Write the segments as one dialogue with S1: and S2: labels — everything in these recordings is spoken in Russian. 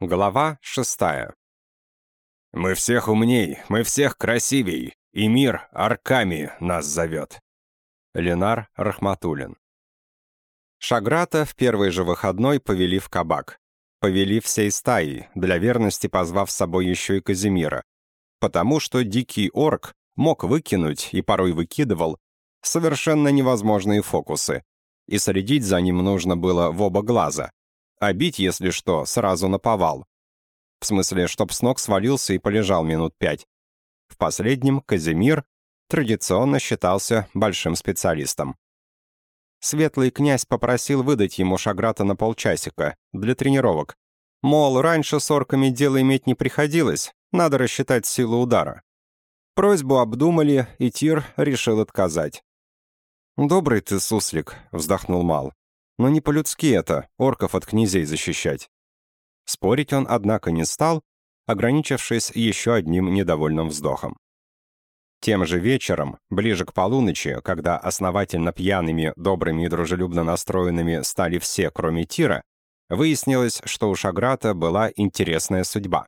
S1: Глава шестая.
S2: «Мы всех умней, мы всех красивей, и мир Арками нас зовет».
S1: Ленар Рахматуллин. Шаграта в первый же выходной повели в кабак. Повели всей стаей, для верности позвав с собой еще и Казимира. Потому что дикий орк мог выкинуть, и порой выкидывал, совершенно невозможные фокусы. И следить за ним нужно было в оба глаза а бить, если что, сразу на повал. В смысле, чтоб с ног свалился и полежал минут пять. В последнем Казимир традиционно считался большим специалистом. Светлый князь попросил выдать ему Шаграта на полчасика, для тренировок. Мол, раньше с орками дело иметь не приходилось, надо рассчитать силу удара. Просьбу обдумали, и Тир решил отказать. «Добрый ты, суслик», — вздохнул Мал. Но не по-людски это, орков от князей защищать. Спорить он, однако, не стал, ограничившись еще одним недовольным вздохом. Тем же вечером, ближе к полуночи, когда основательно пьяными, добрыми и дружелюбно настроенными стали все, кроме Тира, выяснилось, что у Шаграта была интересная судьба.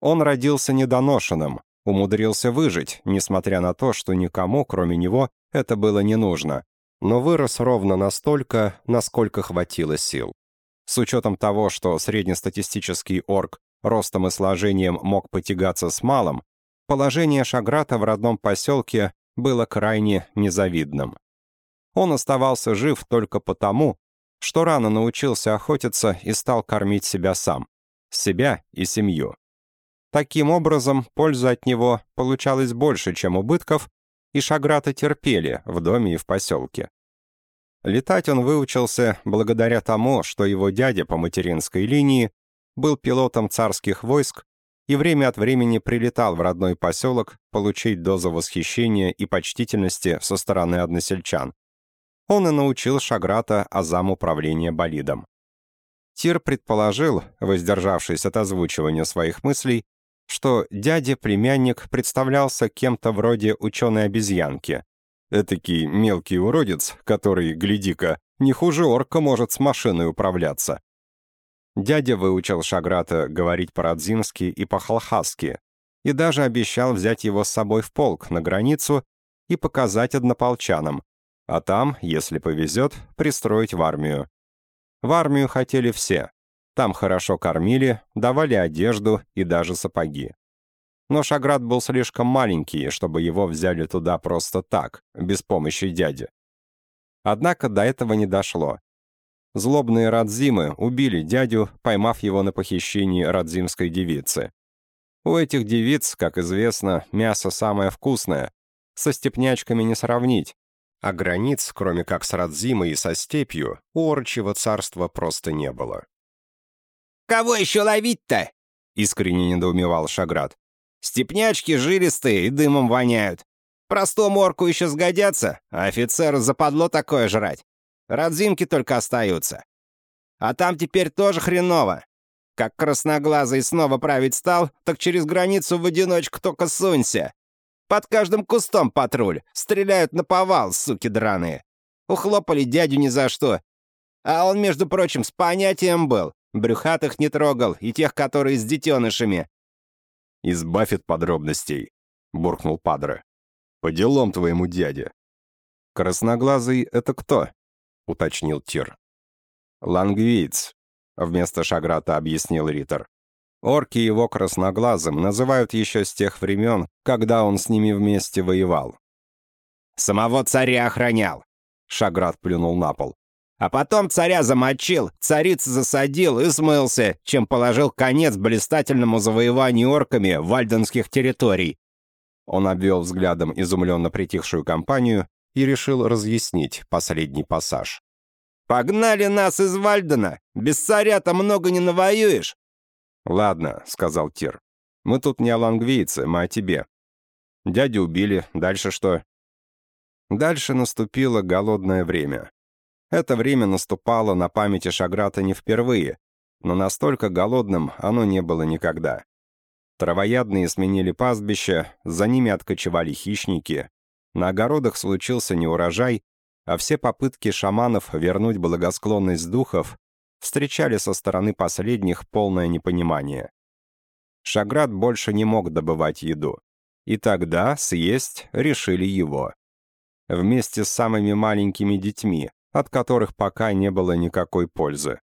S1: Он родился недоношенным, умудрился выжить, несмотря на то, что никому, кроме него, это было не нужно, но вырос ровно настолько, насколько хватило сил. С учетом того, что среднестатистический орк ростом и сложением мог потягаться с малым, положение Шаграта в родном поселке было крайне незавидным. Он оставался жив только потому, что рано научился охотиться и стал кормить себя сам, себя и семью. Таким образом, польза от него получалась больше, чем убытков, и Шаграта терпели в доме и в поселке. Летать он выучился благодаря тому, что его дядя по материнской линии был пилотом царских войск и время от времени прилетал в родной поселок получить дозу восхищения и почтительности со стороны односельчан. Он и научил Шаграта азам управления болидом. Тир предположил, воздержавшись от озвучивания своих мыслей, что дядя-племянник представлялся кем-то вроде ученой-обезьянки. Этакий мелкий уродец, который, гляди-ка, не хуже орка может с машиной управляться. Дядя выучил Шаграта говорить по-радзински и по-халхасски, и даже обещал взять его с собой в полк на границу и показать однополчанам, а там, если повезет, пристроить в армию. В армию хотели все, там хорошо кормили, давали одежду и даже сапоги. Но Шаград был слишком маленький, чтобы его взяли туда просто так, без помощи дяди. Однако до этого не дошло. Злобные Радзимы убили дядю, поймав его на похищении радзимской девицы. У этих девиц, как известно, мясо самое вкусное. Со степнячками не сравнить. А границ, кроме как с Радзимой и со степью, у Орчьего царства просто не было.
S3: «Кого еще ловить-то?» — искренне недоумевал Шаград. «Степнячки жилистые и дымом воняют. Простому орку еще сгодятся, а офицеру западло такое жрать. Родзимки только остаются. А там теперь тоже хреново. Как красноглазый снова править стал, так через границу в одиночку только сунься. Под каждым кустом патруль, стреляют на повал, суки драные. Ухлопали дядю ни за что. А он, между прочим, с понятием был. Брюхатых не трогал, и тех, которые с детенышами».
S2: «Избавь от подробностей», — буркнул Падре. «По делам твоему дяде».
S1: «Красноглазый — это кто?» — уточнил Тир. «Лангвиец», — вместо Шаграта объяснил Риттер. «Орки его красноглазым называют еще с тех времен, когда он с ними вместе воевал».
S3: «Самого царя охранял», — Шаграт плюнул на пол. А потом царя замочил, цариц засадил и смылся, чем положил конец блистательному завоеванию орками вальденских территорий.
S1: Он обвел взглядом изумленно притихшую компанию и решил разъяснить последний пассаж.
S3: «Погнали нас из Вальдена! Без царя-то много не навоюешь!»
S1: «Ладно», — сказал Тир. «Мы тут не о лангвийце, мы о тебе. Дядю убили, дальше что?» Дальше наступило голодное время. Это время наступало на памяти Шаграта не впервые, но настолько голодным оно не было никогда. Травоядные сменили пастбище, за ними откочевали хищники, на огородах случился неурожай, а все попытки шаманов вернуть благосклонность духов встречали со стороны последних полное непонимание. Шаград больше не мог добывать еду. И тогда съесть решили его. Вместе с самыми маленькими детьми, от которых пока не было никакой пользы.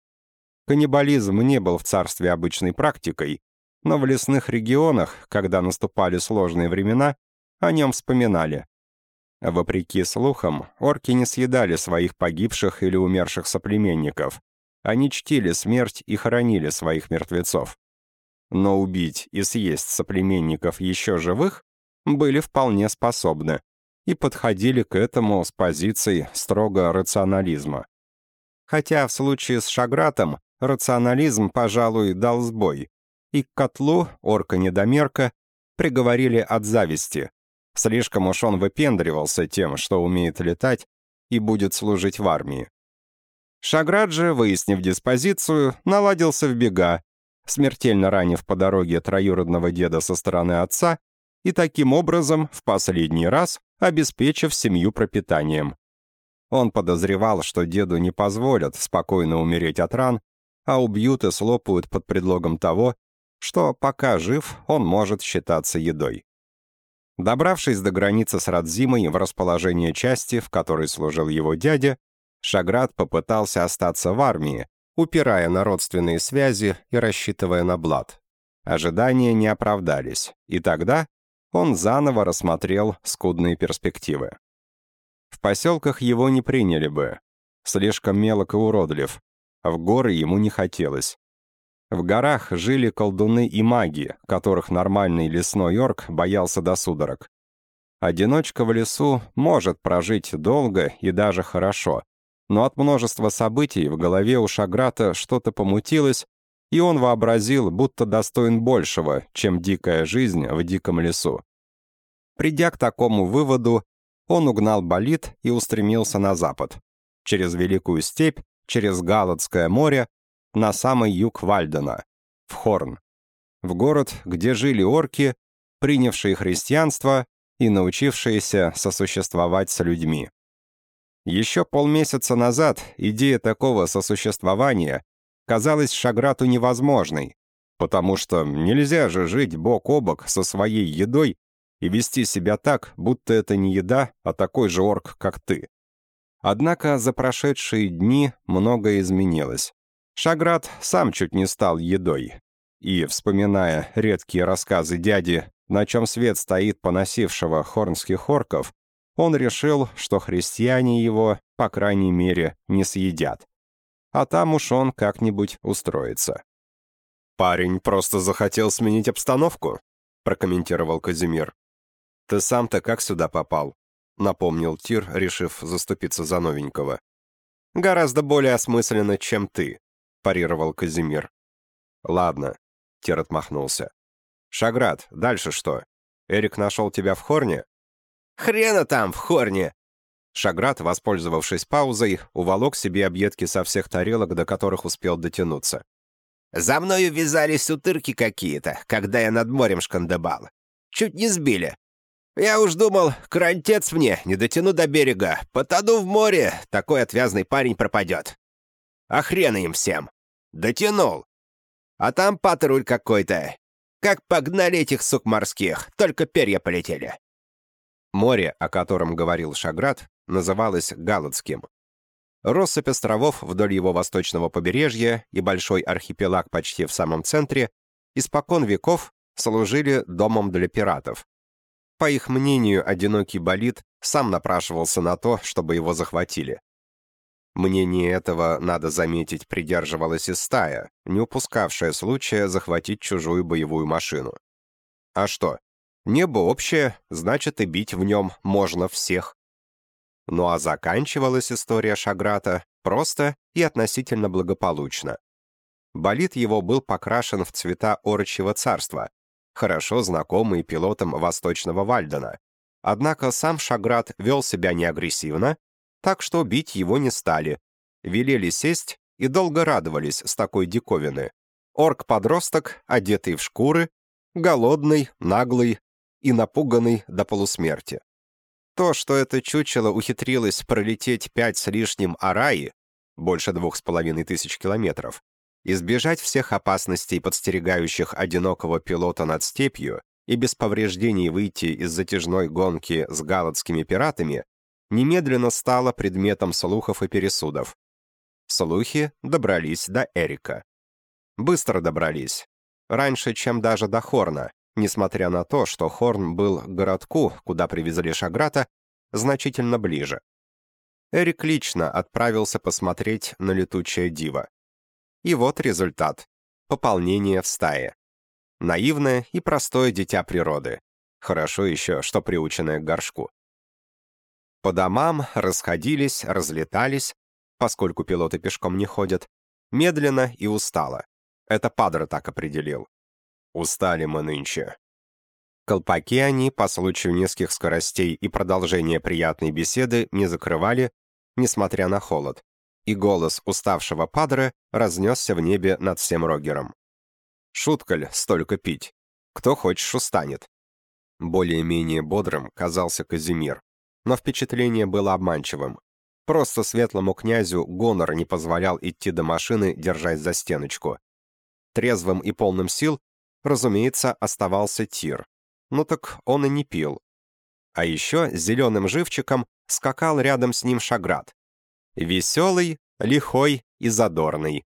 S1: Каннибализм не был в царстве обычной практикой, но в лесных регионах, когда наступали сложные времена, о нем вспоминали. Вопреки слухам, орки не съедали своих погибших или умерших соплеменников. Они чтили смерть и хоронили своих мертвецов. Но убить и съесть соплеменников еще живых были вполне способны и подходили к этому с позицией строго рационализма. Хотя в случае с Шагратом рационализм, пожалуй, дал сбой, и к котлу орка-недомерка приговорили от зависти, Слишком уж он выпендривался тем, что умеет летать и будет служить в армии. Шаград же, выяснив диспозицию, наладился в бега, смертельно ранив по дороге троюродного деда со стороны отца и таким образом, в последний раз, обеспечив семью пропитанием. Он подозревал, что деду не позволят спокойно умереть от ран, а убьют и слопают под предлогом того, что пока жив, он может считаться едой. Добравшись до границы с Радзимой в расположение части, в которой служил его дядя, Шаград попытался остаться в армии, упирая на родственные связи и рассчитывая на блат. Ожидания не оправдались, и тогда он заново рассмотрел скудные перспективы. В поселках его не приняли бы. Слишком мелок и уродлив. В горы ему не хотелось. В горах жили колдуны и маги, которых нормальный лесной орк боялся до судорог. Одиночка в лесу может прожить долго и даже хорошо, но от множества событий в голове у Шаграта что-то помутилось, и он вообразил, будто достоин большего, чем дикая жизнь в диком лесу. Придя к такому выводу, он угнал болид и устремился на запад, через Великую степь, через Галатское море, на самый юг Вальдена, в Хорн, в город, где жили орки, принявшие христианство и научившиеся сосуществовать с людьми. Еще полмесяца назад идея такого сосуществования казалась Шаграту невозможной, потому что нельзя же жить бок о бок со своей едой и вести себя так, будто это не еда, а такой же орк, как ты. Однако за прошедшие дни многое изменилось. Шаград сам чуть не стал едой. И, вспоминая редкие рассказы дяди, на чем свет стоит поносившего хорнских орков, он решил, что христиане его, по крайней мере, не съедят. А там уж он как-нибудь устроится. «Парень просто захотел сменить обстановку», — прокомментировал Казимир. «Ты сам-то как сюда попал?» — напомнил Тир, решив заступиться за новенького. «Гораздо более осмысленно, чем ты», парировал Казимир. «Ладно», — Тер отмахнулся. «Шаград, дальше что? Эрик нашел тебя в Хорне?»
S3: «Хрена там, в Хорне!»
S1: Шаград, воспользовавшись паузой, уволок себе объедки со всех тарелок, до которых успел дотянуться.
S3: «За мною вязались утырки какие-то, когда я над морем шкандыбал. Чуть не сбили. Я уж думал, крантец мне, не дотяну до берега. Потону в море, такой отвязный парень пропадет. А им всем. Дотянул. А там патруль какой-то. Как погнали этих сук морских, только перья полетели.
S1: Море, о котором говорил Шаград, называлось Галатским. Россыпь островов вдоль его восточного побережья и большой архипелаг почти в самом центре испокон веков служили домом для пиратов. По их мнению, одинокий болид сам напрашивался на то, чтобы его захватили. Мнение этого, надо заметить, придерживалась и стая, не упускавшая случая захватить чужую боевую машину. А что? Небо общее, значит и бить в нем можно всех. Ну а заканчивалась история Шаграта просто и относительно благополучно. Болид его был покрашен в цвета орочьего царства, хорошо знакомый пилотам Восточного Вальдена. Однако сам Шаграт вел себя неагрессивно так что бить его не стали. Велели сесть и долго радовались с такой диковины. Орк-подросток, одетый в шкуры, голодный, наглый и напуганный до полусмерти. То, что это чучело ухитрилось пролететь пять с лишним араи, больше двух с половиной тысяч километров, избежать всех опасностей, подстерегающих одинокого пилота над степью, и без повреждений выйти из затяжной гонки с галатскими пиратами, немедленно стало предметом слухов и пересудов. Слухи добрались до Эрика. Быстро добрались. Раньше, чем даже до Хорна, несмотря на то, что Хорн был к городку, куда привезли Шаграта, значительно ближе. Эрик лично отправился посмотреть на летучее диво. И вот результат. Пополнение в стае. Наивное и простое дитя природы. Хорошо еще, что приученное к горшку. По домам расходились, разлетались, поскольку пилоты пешком не ходят, медленно и устало. Это Падре так определил. Устали мы нынче. Колпаки они, по случаю низких скоростей и продолжения приятной беседы, не закрывали, несмотря на холод, и голос уставшего Падре разнесся в небе над всем Рогером. Шутка ли столько пить? Кто хочешь устанет. Более-менее бодрым казался Казимир, но впечатление было обманчивым. Просто светлому князю гонор не позволял идти до машины, держась за стеночку. Трезвым и полным сил, разумеется, оставался Тир. Ну так он и не пил. А еще с зеленым живчиком скакал рядом с ним Шаград. Веселый, лихой и задорный.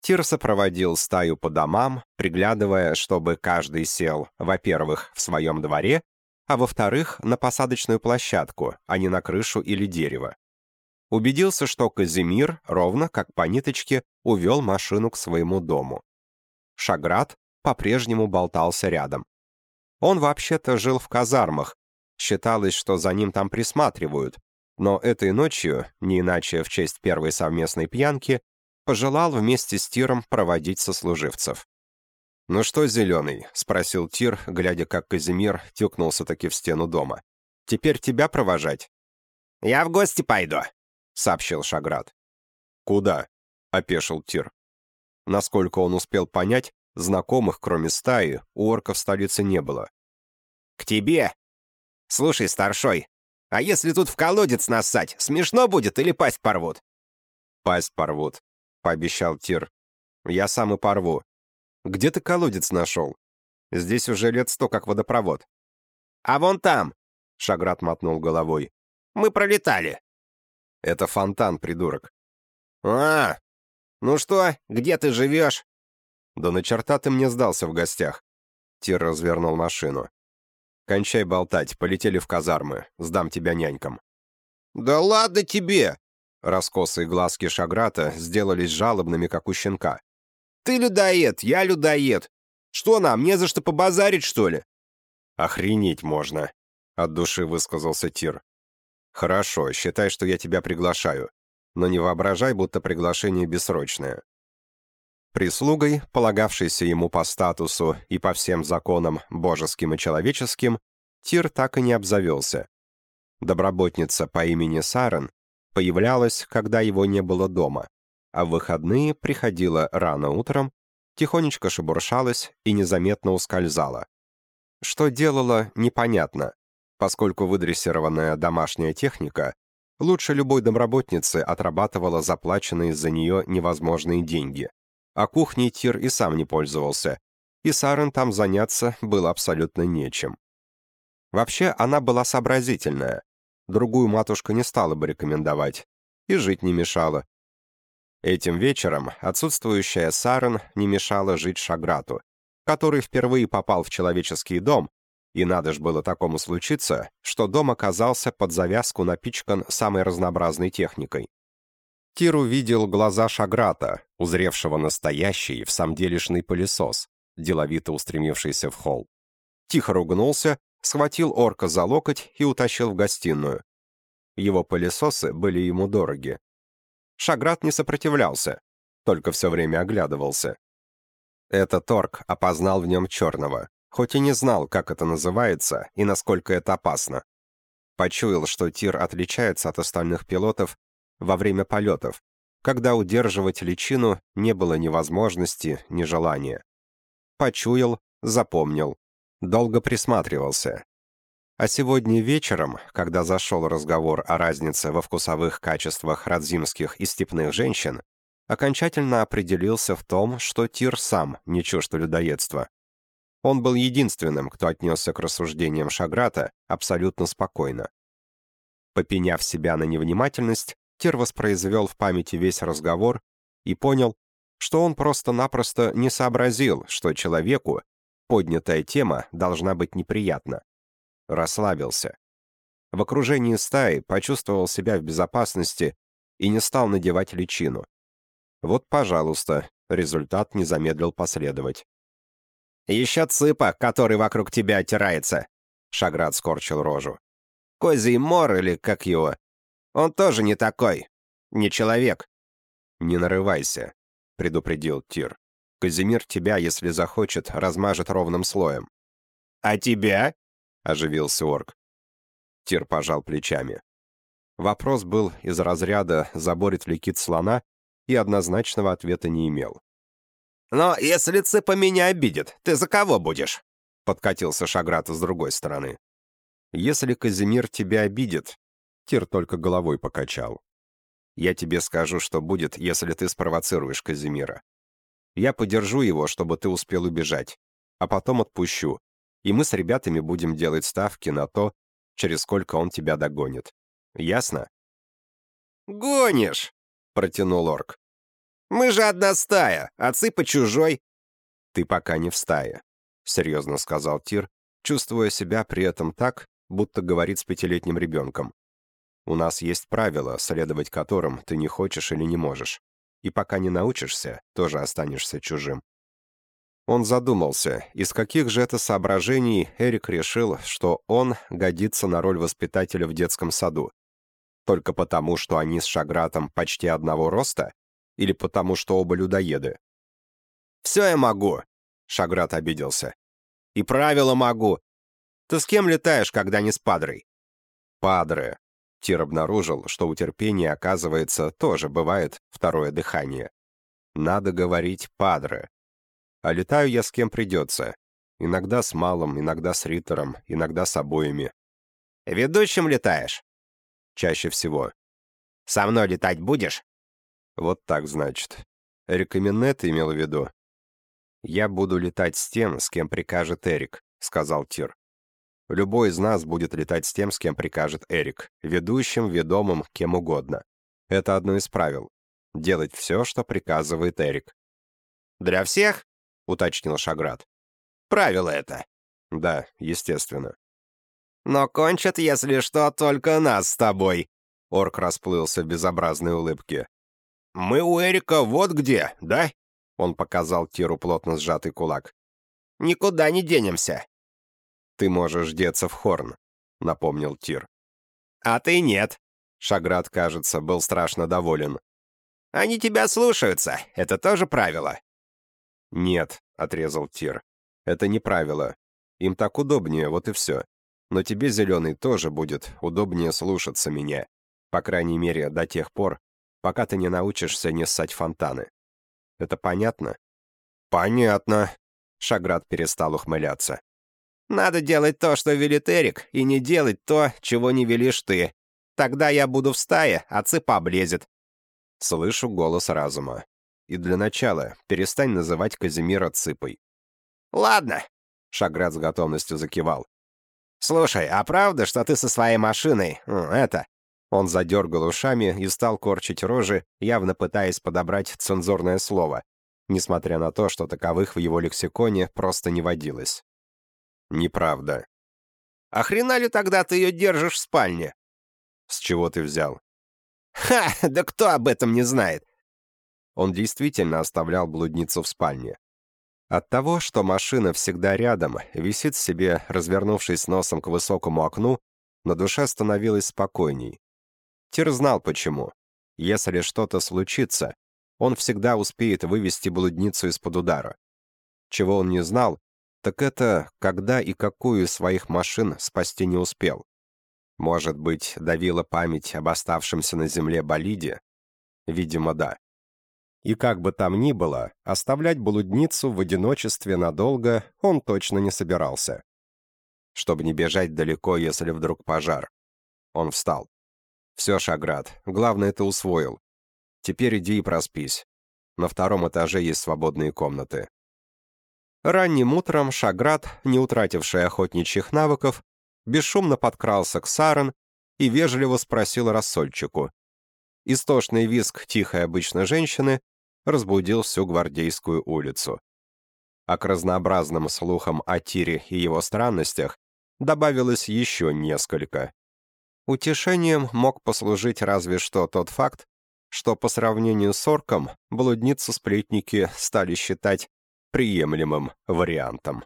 S1: Тир сопроводил стаю по домам, приглядывая, чтобы каждый сел, во-первых, в своем дворе, а во-вторых, на посадочную площадку, а не на крышу или дерево. Убедился, что Казимир, ровно как по ниточке, увел машину к своему дому. Шаград по-прежнему болтался рядом. Он вообще-то жил в казармах, считалось, что за ним там присматривают, но этой ночью, не иначе в честь первой совместной пьянки, пожелал вместе с Тиром проводить сослуживцев. «Ну что, Зеленый?» — спросил Тир, глядя, как Казимир тюкнулся-таки в стену дома. «Теперь тебя провожать?»
S3: «Я в гости пойду», — сообщил Шаград.
S1: «Куда?» — опешил Тир. Насколько он успел понять, знакомых, кроме стаи, у орков в столице не было.
S3: «К тебе! Слушай, старшой, а если тут в колодец нассать, смешно будет или пасть порвут?»
S1: «Пасть порвут», — пообещал Тир. «Я сам и порву. Где ты колодец нашел? Здесь уже лет сто как водопровод».
S3: «А вон там!»
S1: — Шаграт мотнул головой.
S3: «Мы пролетали».
S1: «Это фонтан, придурок».
S3: «А, ну что, где ты живешь?»
S1: «Да на черта ты мне сдался в гостях». Тир развернул машину. «Кончай болтать, полетели в казармы, сдам тебя нянькам».
S3: «Да ладно тебе!»
S1: Раскосые глазки Шаграта сделались жалобными, как у щенка.
S3: «Ты людоед, я людоед. Что нам, не за что побазарить, что ли?»
S1: «Охренеть можно», — от души высказался Тир. «Хорошо, считай, что я тебя приглашаю, но не воображай, будто приглашение бессрочное. Прислугой, полагавшейся ему по статусу и по всем законам божеским и человеческим, Тир так и не обзавелся. Доброботница по имени Сарен появлялась, когда его не было дома, а в выходные приходила рано утром, тихонечко шебуршалась и незаметно ускользала. Что делала, непонятно, поскольку выдрессированная домашняя техника лучше любой домработницы отрабатывала заплаченные за нее невозможные деньги а кухней Тир и сам не пользовался, и Сарен там заняться было абсолютно нечем. Вообще, она была сообразительная, другую матушка не стала бы рекомендовать, и жить не мешала. Этим вечером отсутствующая Сарен не мешала жить Шаграту, который впервые попал в человеческий дом, и надо ж было такому случиться, что дом оказался под завязку напичкан самой разнообразной техникой. Тир увидел глаза Шаграта, узревшего настоящий в самом делешный пылесос, деловито устремившийся в холл. Тихо ругнулся, схватил орка за локоть и утащил в гостиную. Его пылесосы были ему дороги. Шаграт не сопротивлялся, только все время оглядывался. Этот орк опознал в нем черного, хоть и не знал, как это называется и насколько это опасно. Почуял, что Тир отличается от остальных пилотов во время полетов, когда удерживать личину не было ни возможности, ни желания. Почуял, запомнил, долго присматривался. А сегодня вечером, когда зашел разговор о разнице во вкусовых качествах радзимских и степных женщин, окончательно определился в том, что Тир сам не чужд людоедства. Он был единственным, кто отнесся к рассуждениям Шаграта абсолютно спокойно. Попеняв себя на невнимательность, Тир воспроизвел в памяти весь разговор и понял, что он просто-напросто не сообразил, что человеку поднятая тема должна быть неприятна расслабился. В окружении стаи почувствовал себя в безопасности и не стал надевать личину. Вот, пожалуйста, результат не замедлил последовать.
S3: «Еще цыпа, который вокруг тебя отирается!» Шаград скорчил рожу. «Козий мор или как его? Он тоже не такой. Не человек».
S1: «Не нарывайся», — предупредил Тир. «Казимир тебя, если захочет, размажет ровным слоем».
S3: «А тебя?»
S1: оживился орк. Тир пожал плечами. Вопрос был из разряда «заборит ли кит слона?» и однозначного ответа не имел.
S3: «Но если цыпа меня обидит, ты за кого будешь?»
S1: Подкатился Шаграт с другой стороны. «Если Казимир тебя обидит...» Тир только головой покачал. «Я тебе скажу, что будет, если ты спровоцируешь Казимира. Я подержу его, чтобы ты успел убежать, а потом отпущу, и мы с ребятами будем делать ставки на то, через сколько он тебя догонит. Ясно?»
S3: «Гонишь!» — протянул орк. «Мы же одна стая, а цыпа чужой».
S1: «Ты пока не в стае», — серьезно сказал Тир, чувствуя себя при этом так, будто говорит с пятилетним ребенком. «У нас есть правила, следовать которым ты не хочешь или не можешь. И пока не научишься, тоже останешься чужим. Он задумался, из каких же это соображений Эрик решил, что он годится на роль воспитателя в детском саду. Только потому, что они с Шагратом почти одного роста? Или потому, что оба людоеды?
S3: «Все я могу», — Шаграт обиделся. «И правила могу. Ты с кем летаешь, когда не с Падрой?»
S1: «Падре». Тир обнаружил, что у терпения, оказывается, тоже бывает второе дыхание. Надо говорить «Падре». А летаю я с кем придется. Иногда с Малом, иногда с Риттером, иногда с обоими.
S3: Ведущим летаешь?
S1: Чаще всего.
S3: Со мной летать будешь?
S1: Вот так, значит. Рекоменет имел в виду. «Я буду летать с тем, с кем прикажет Эрик», — сказал Тир. «Любой из нас будет летать с тем, с кем прикажет Эрик, ведущим, ведомым, кем угодно. Это одно из правил. Делать все, что приказывает Эрик».
S3: «Для всех?»
S1: уточнил Шаград.
S3: «Правило это».
S1: «Да, естественно».
S3: «Но кончат, если что, только нас с тобой», —
S1: орк расплылся в безобразной улыбке.
S3: «Мы у Эрика вот где, да?»
S1: Он показал Тиру плотно сжатый кулак.
S3: «Никуда не денемся».
S1: «Ты можешь деться в Хорн», — напомнил Тир.
S3: «А ты нет».
S1: Шаград, кажется, был страшно доволен.
S3: «Они тебя слушаются, это тоже правило».
S1: «Нет», — отрезал Тир. «Это не правило. Им так удобнее, вот и все. Но тебе, Зеленый, тоже будет удобнее слушаться меня. По крайней мере, до тех пор, пока ты не научишься не ссать фонтаны. Это понятно?»
S3: «Понятно», —
S1: Шаград перестал ухмыляться.
S3: «Надо делать то, что велит Эрик, и не делать то, чего не велишь ты. Тогда я буду в стае, а цыпа облезет».
S1: Слышу голос разума. И для начала перестань называть Казимира цыпой».
S3: «Ладно», —
S1: Шаград с готовностью закивал.
S3: «Слушай, а правда, что ты со своей машиной, это...»
S1: Он задергал ушами и стал корчить рожи, явно пытаясь подобрать цензурное слово, несмотря на то, что таковых в его лексиконе просто не водилось. «Неправда».
S3: «А хрена ли тогда ты ее держишь в спальне?»
S1: «С чего ты взял?»
S3: «Ха, да кто об этом не знает?
S1: он действительно оставлял блудницу в спальне. От того, что машина всегда рядом, висит себе, развернувшись носом к высокому окну, на душе становилось спокойней. Тир знал почему. Если что-то случится, он всегда успеет вывести блудницу из-под удара. Чего он не знал, так это когда и какую из своих машин спасти не успел. Может быть, давила память об оставшемся на земле болиде? Видимо, да. И как бы там ни было, оставлять блудницу в одиночестве надолго он точно не собирался. чтобы не бежать далеко, если вдруг пожар. Он встал. «Все, Шаград, главное, ты усвоил. Теперь иди и проспись. На втором этаже есть свободные комнаты». Ранним утром Шаград, не утративший охотничьих навыков, бесшумно подкрался к Сарен и вежливо спросил рассольчику. Истошный визг тихой обычной женщины разбудил всю Гвардейскую улицу. А к разнообразным слухам о Тире и его странностях добавилось еще несколько. Утешением мог послужить разве что тот факт, что по сравнению с орком блудницу-сплетники стали считать приемлемым вариантом.